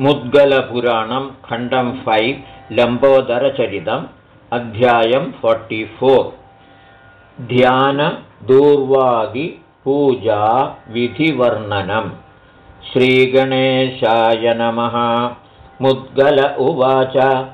मुद्गलपुराणं खण्डं फैव् लम्बोदरचरितम् अध्यायं फोर्टिफोर् ध्यानदूर्वादिपूजा विधिवर्णनं. श्रीगणेशाय नमः. मुद्गल उवाच.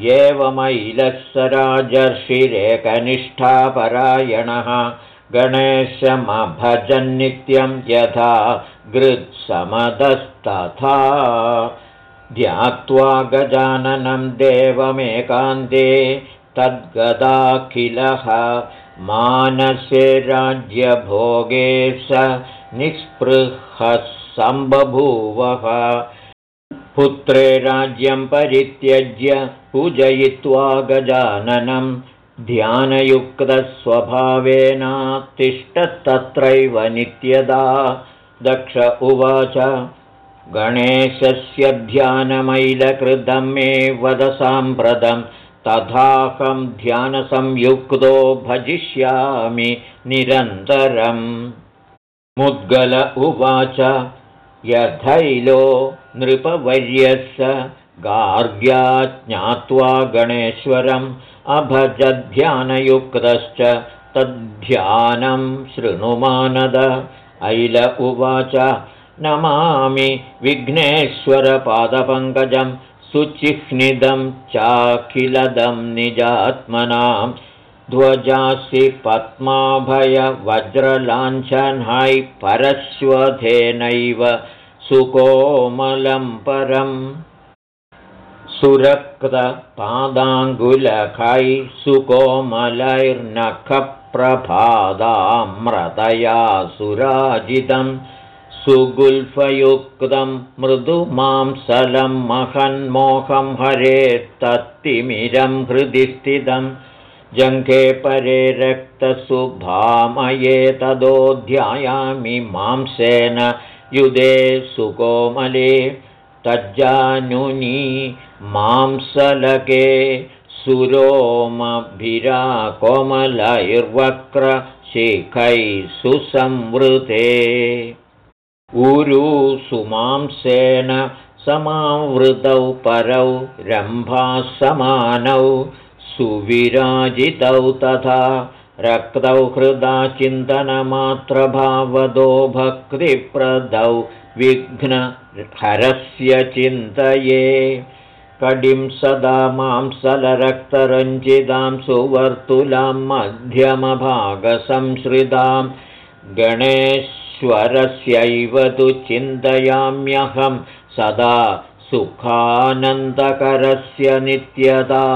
एवमैलसराजर्षिरेकनिष्ठापरायणः गणेशमभजन्नित्यं यथा गृत्समदस्तथा। ध्यात्वा गजाननं देवमेकान्ते तद्गदाखिलः। मानसे राज्यभोगे स निःस्पृहः सम्बभूवः पुत्रे राज्यं परित्यज्य पूजयित्वा गजाननं ध्यानयुक्तस्वभावेनातिष्ठत्तत्रैव नित्यदा दक्ष उवाच। गणेशस्य ध्यानमैलकृतं मे वदसाम्प्रतं तथाहं ध्यानसंयुक्तो भजिष्यामि निरन्तरम्। मुद्गल उवाच यथैलो नृपवर्यस्य गार्ग्या ज्ञात्वा गणेश्वरम् अभजध्यानयुक्तश्च तद्ध्यानं शृणुमानद ऐल उवाच नमामि विघ्नेश्वरपादपङ्कजं सुचिह्निदं चाखिलदं निजात्मनां। ध्वजासि पद्माभयवज्रलाञ्छन्है परश्वधेनैव सुकोमलं परम् सुरक्तपादाङ्गुलखै सुकोमलैर्नखप्रभादामृतया सुराजितं सुगुल्फयुक्तं मृदुमांसलं महन्मोहं हरेत्तत्तिमिरं हृदि स्थितं। जङ्घे परे रक्तसुभामये तदोऽध्यायामि मांसेन युधे सुकोमले। तज्जानुनी मांसलके सुरोमभिराकोमलैर्वक्रशिखैः सुसंवृते। सुमांसेन समावृतौ परौ रम्भासमानौ सुविराजितौ तथा रक्तौ हृदा चिन्तनमात्रभावदो भक्तिप्रदौ विघ्नहरस्य चिन्तये कडिं सदा मांसलरक्तरञ्जितां सुवर्तुलां मध्यमभागसंश्रितां गणेश्वरस्यैव तु चिन्तयाम्यहं सदा सुखानन्दकरस्य नित्यदा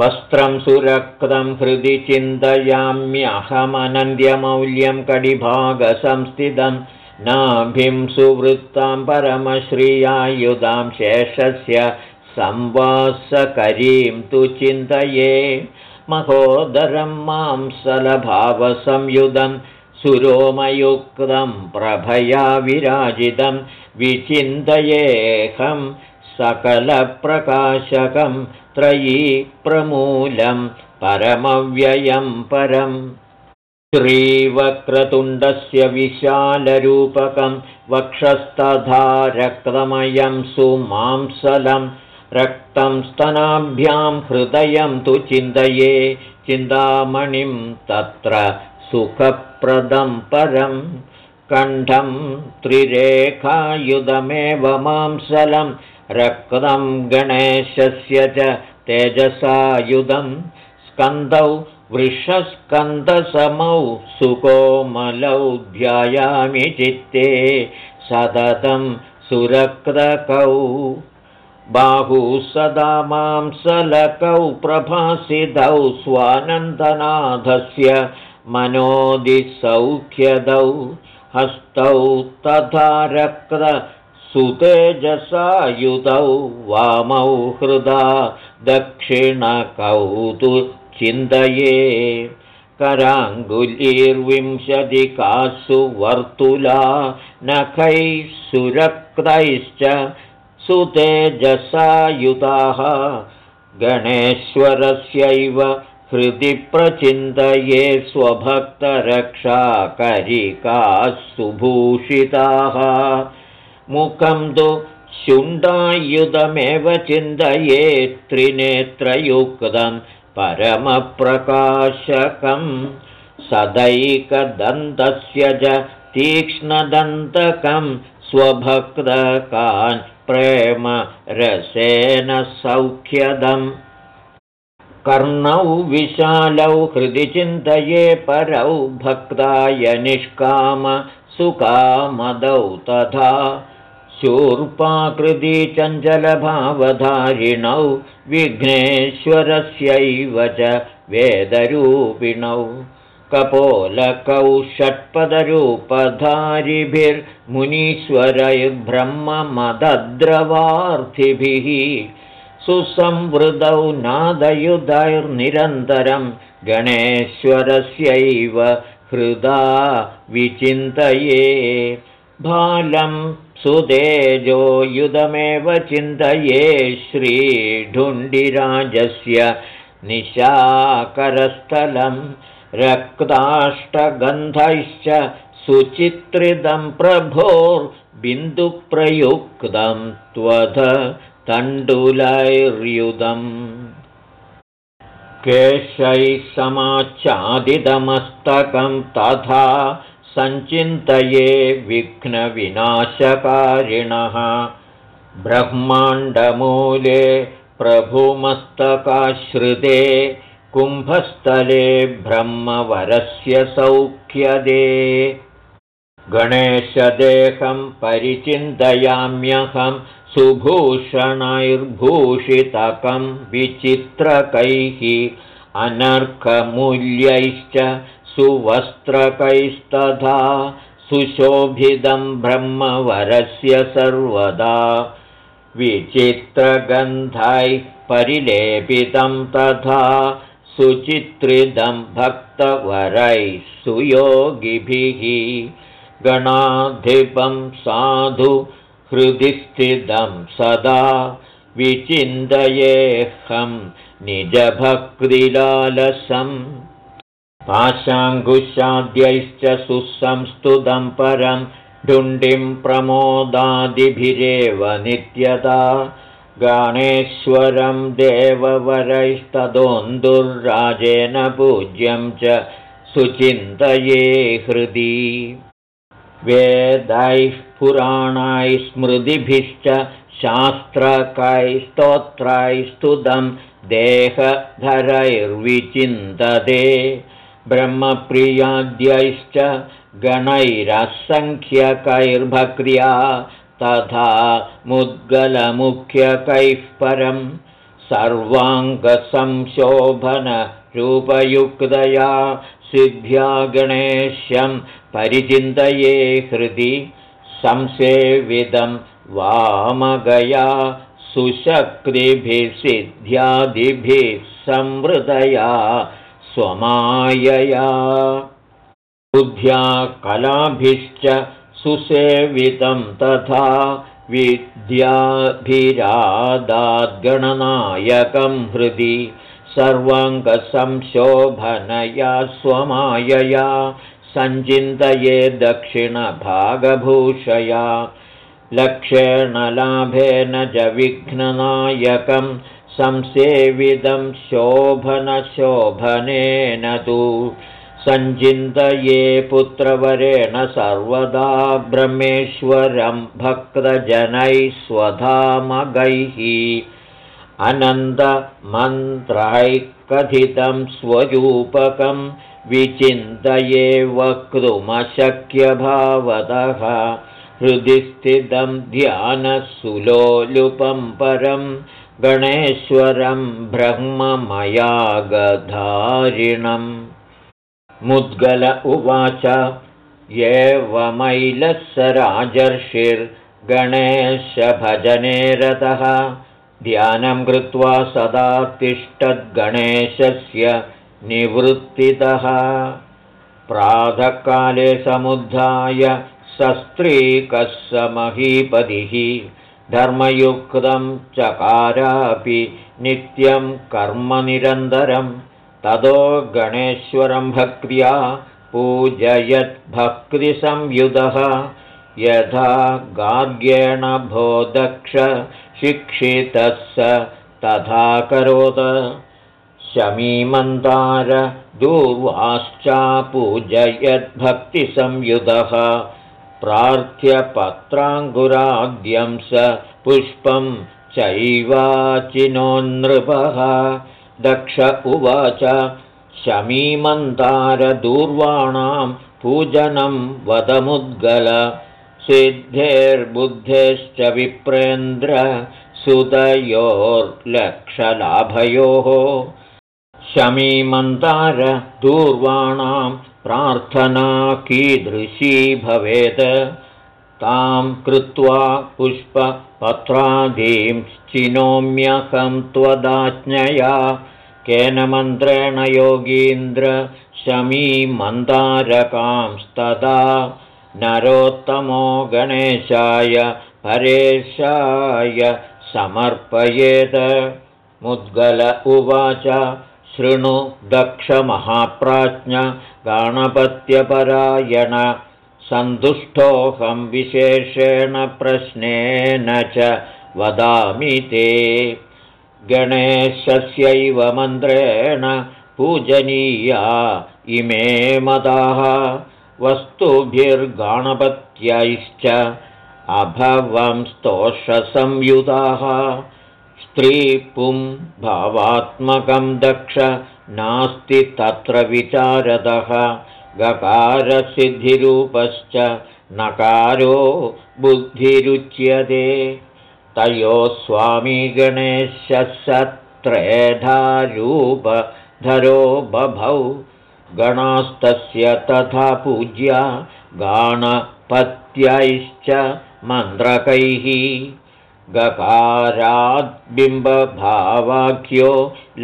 वस्त्रं सुरक्तं हृदि चिन्तयाम्यहमनन्द्यमौल्यं कडिभागसंस्थितम् नाभिं सुवृत्तां परमश्रियायुधां शेषस्य संवासकरीं तु चिन्तये। महोदरं मांसलभावसंयुधं सुरोमयुक्तं प्रभया विराजितं विचिन्तयेऽहं सकलप्रकाशकं त्रयी प्रमूलं परमव्ययं परम् श्रीवक्रतुण्डस्य विशालरूपकं वक्षस्तथा रक्तमयं सुमांसलं रक्तं स्तनाभ्यां हृदयं तु चिन्तये चिन्तामणिं तत्र सुखप्रदं परं कण्ठं त्रिरेखायुधमेव मांसलं रक्तं गणेशस्य च तेजसायुधं स्कन्दौ वृषस्कन्दसमौ सुकोमलौ ध्यायामि चित्ते सततं सुरक्तकौ। बाहू सदा मांसलकौ प्रभासितौ स्वानन्दनाथस्य मनोदिसौख्यदौ। हस्तौ तथा रक्तसुतेजसायुधौ वामौ हृदा दक्षिणकौ तु चिन्तये। कराङ्गुलीर्विंशतिकासु वर्तुला नखैः सुरक्तैश्च सुतेजसायुताः गणेश्वरस्यैव हृदि प्रचिन्तये स्वभक्तरक्षाकरिकाः सुभूषिताः मुखं तु शुण्डायुधमेव चिन्तये त्रिनेत्रयुक्तं परमप्रकाशकं सदैकदन्तस्य च तीक्ष्णदन्तकं स्वभक्तकान् प्रेम रसेन सौख्यदम्। कर्णौ विशालौ हृदि चिन्तये परौ भक्ताय निष्काम सुकामदौ तथा शूर्पाकृति चञ्चलभावधारिणौ विघ्नेश्वरस्यैव च वेदरूपिणौ। कपोलकौ षट्पदरूपधारिभिर्मुनीश्वरैर्ब्रह्ममदद्रवार्थिभिः सुसंवृदौ नादयुधैर्निरन्तरं गणेश्वरस्यैव हृदा विचिन्तये। बालं सुतेजो युधमेव चिन्तये श्रीढुण्डिराजस्य निशाकरस्थलं रक्ताष्टगन्धैश्च सुचित्रितं प्रभोर्बिन्दुप्रयुक्तं त्वध तण्डुलैर्युधम्। केशैः समाच्छादितमस्तकं तथा सञ्चिन्तये विघ्नविनाशकारिणः। ब्रह्माण्डमूले प्रभुमस्तकाश्रिते कुम्भस्थले ब्रह्मवरस्य सौख्यदे। गणेशदेहं परिचिन्तयाम्यहं सुभूषणैर्भूषितकं विचित्रकैः अनर्कमूल्यैश्च सुवस्त्रकैस्तथा सुशोभितं ब्रह्मवरस्य सर्वदा विचित्रगन्धैः परिलेपितं तथा सुचित्रितं भक्तवरैः सुयोगिभिः गणाधिपं साधु हृदि स्थितं सदा विचिन्तयेऽहं निजभक्तिलालसम् पाशाङ्कुशाद्यैश्च सुसंस्तुतं परं ढुण्डिं प्रमोदादिभिरेव नित्यता। गणेश्वरं देववरैस्तदोन्दुर्राजेन पूज्यं च सुचिन्तये हृदि। वेदैः पुराणाय स्मृतिभिश्च शास्त्रकैस्तोत्रैस्तुतं देहधरैर्विचिन्तते ब्रह्मप्रियाद्यैश्च गणैरसङ्ख्यकैर्भक्र्या तथा मुद्गलमुख्यकैः परं सर्वाङ्गसंशोभनरूपयुक्तया सिद्ध्या गणेश्यं परिचिन्तये हृदि संसेविदं वामगया सुशक्तिभिः सिद्ध्यादिभिः संवृतया स्वमायया। बुद्ध्या कलाभिश्च सुसेवितं तथा विद्याभिरादाद्गणनायकं हृदि सर्वाङ्गसंशोभनया स्वमायया। सञ्चिन्तये दक्षिणभागभूषया। लक्षेण लाभेन च विघ्ननायकं संसेविदं शोभनशोभनेन तु सञ्चिन्तये पुत्रवरेण सर्वदा ब्रह्मेश्वरं भक्तजनैः स्वधामगैः अनन्तमन्त्रैः कथितं स्वरूपकं विचिन्तये वक्तुमशक्यभावतः हृदि स्थितं ध्यानसुलोलुपं परं गणेश्वरं ब्रह्ममयागधारिणम् मुद्गल उवाच एवमैलः स राजर्षिर्गणेशभजने रतः। ध्यानं कृत्वा सदा तिष्ठद्गणेशस्य निवृत्तितः। प्रातःकाले समुद्धाय सस्त्रीकः स महीपतिः धर्मयुक्तं चकारापि नित्यं कर्मनिरन्तरम् ततो गणेश्वरं भक्त्या पूजयद्भक्तिसंयुधः यथा गार्ग्येण भोदक्ष शिक्षितः स तथा करोत्। शमीमन्तार दूर्वाश्चापूजयद्भक्तिसंयुतः प्रार्थ्यपत्राङ्गुराद्यं स पुष्पं चैवाचिनोन्नृपः। दक्ष उवाच शमीमन्तारदूर्वाणां पूजनं वदमुद्गल। सिद्धेर्बुद्धेश्च विप्रेन्द्र सुतयोर्लक्षलाभयोः। शमीमन्तारदूर्वाणां प्रार्थना कीदृशी भवेत्? तां कृत्वा पुष्पपत्रादीं चिनोम्यहं त्वदाज्ञया। केन मन्त्रेण योगीन्द्र शमीमन्दारकांस्तदा। नरोत्तमो गणेशाय परेशाय समर्पयेत्। मुद्गल उवाच शृणु दक्षमहाप्राज्ञ गणपत्यपरायण। सन्तुष्टोऽहं विशेषेण प्रश्नेन च वदामि ते। गणेशस्यैव मन्त्रेण पूजनीया इमे मदाः। वस्तुभिर्गणपत्यैश्च अभवं स्तोषसंयुताः स्त्रीपुं भावात्मकं दक्ष नास्ति तत्र विचारदः गकारसिद्धिरूपश्च नकारो बुद्धिरुच्यते। तयोः स्वामी गणेशसत्रेधारूपधरो बभौ गणास्तस्य तथा पूज्या गाणपत्यैश्च मन्द्रकैः गकाराद्बिम्बभावाख्यो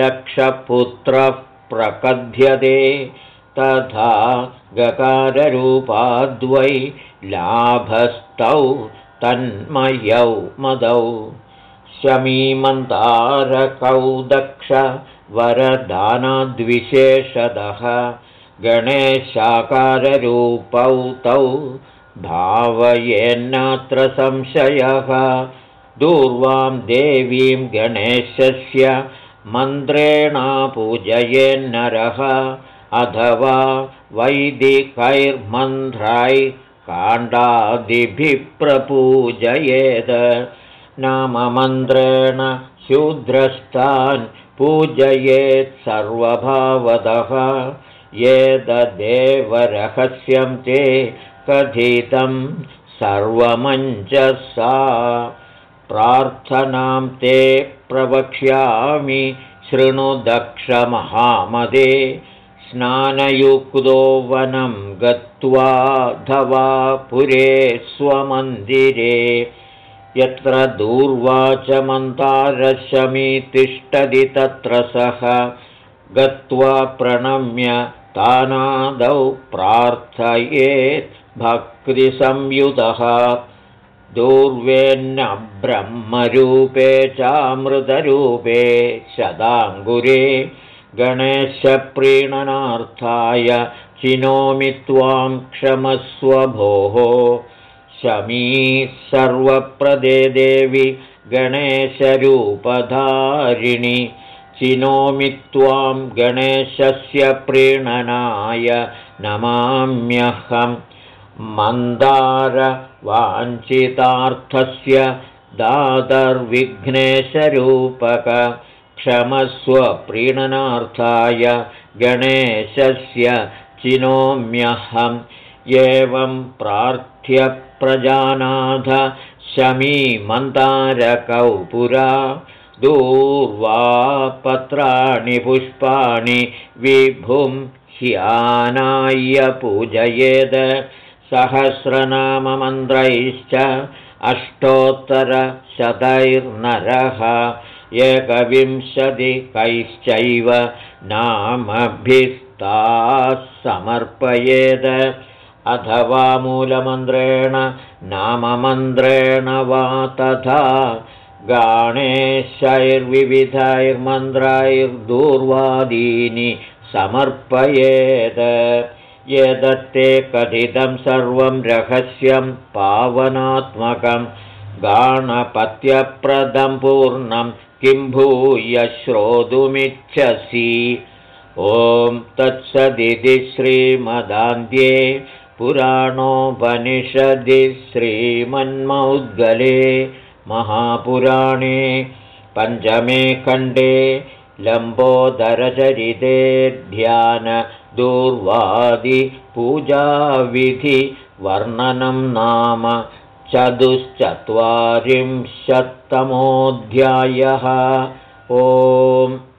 लक्षपुत्रः प्रकथ्यते तथा गकाररूपाद्वै लाभस्तौ तन्मयौ मदौ। शमीमन्तारकौ दक्ष वरदानाद्विशेषदः गणेशाकाररूपौ तौ भावयेन्नात्र संशयः दूर्वां देवीं गणेशस्य मन्त्रेणा पूजयेन्नरः अथवा वैदिकैर्मन्त्रै काण्डादिभिः प्रपूजयेत् नाममन्त्रेण शूद्रस्तान् पूजयेत् सर्वभावतः येतदेवरहस्यं ते कथितं सर्वमञ्जसा प्रार्थनां ते प्रवक्ष्यामि शृणुदक्षमहामदे स्नानयुक्तो वनं गत्वाधवा पुरे स्वमन्दिरे। यत्र दूर्वाचमन्तारशमी तिष्ठति तत्र सः गत्वा प्रणम्य तानादौ प्रार्थयेत् भक्तिसंयुतः दूर्वेन्नब्रह्मरूपे चामृतरूपे शदाङ्गुरे गणेशप्रीणनार्थाय चिनोमि त्वां क्षमस्व भोः शमी सर्वप्रदे देवि गणेशरूपधारिणि चिनोमि त्वां गणेशस्य प्रीणनाय नमाम्यहं मन्दारवाञ्छितार्थस्य दातर्विघ्नेशरूपक क्षमस्वप्रीणनार्थाय गणेशस्य चिनोम्यहम् एवं प्रार्थ्यप्रजानाथ शमीमन्तारकौ पुरा दूर्वापत्राणि पुष्पाणि विभुं ह्यानाय्य पूजयेद सहस्रनाममन्त्रैश्च अष्टोत्तरशतैर्नरः एकविंशतिकैश्चैव नामभिस्ताः समर्पयेद अथवा मूलमन्त्रेण नाममन्त्रेण वा तथा गाणेशैर्विविधैर्मन्त्रैर्दूर्वादीनि समर्पयेत् यदत्ते कथितं सर्वं रहस्यं पावनात्मकं गाणपत्यप्रदं पूर्णं किं भूय श्रोतुमिच्छसि। ॐ तत्सदिति श्रीमदान्ध्ये पुराणोपनिषदि श्रीमन्मौद्गले महापुराणे पञ्चमे खण्डे लम्बोदरचरिते ध्यानदूर्वादिपूजाविधिवर्णनं नाम चतुश्चत्वारिंशत्तमोऽध्यायः। ओम्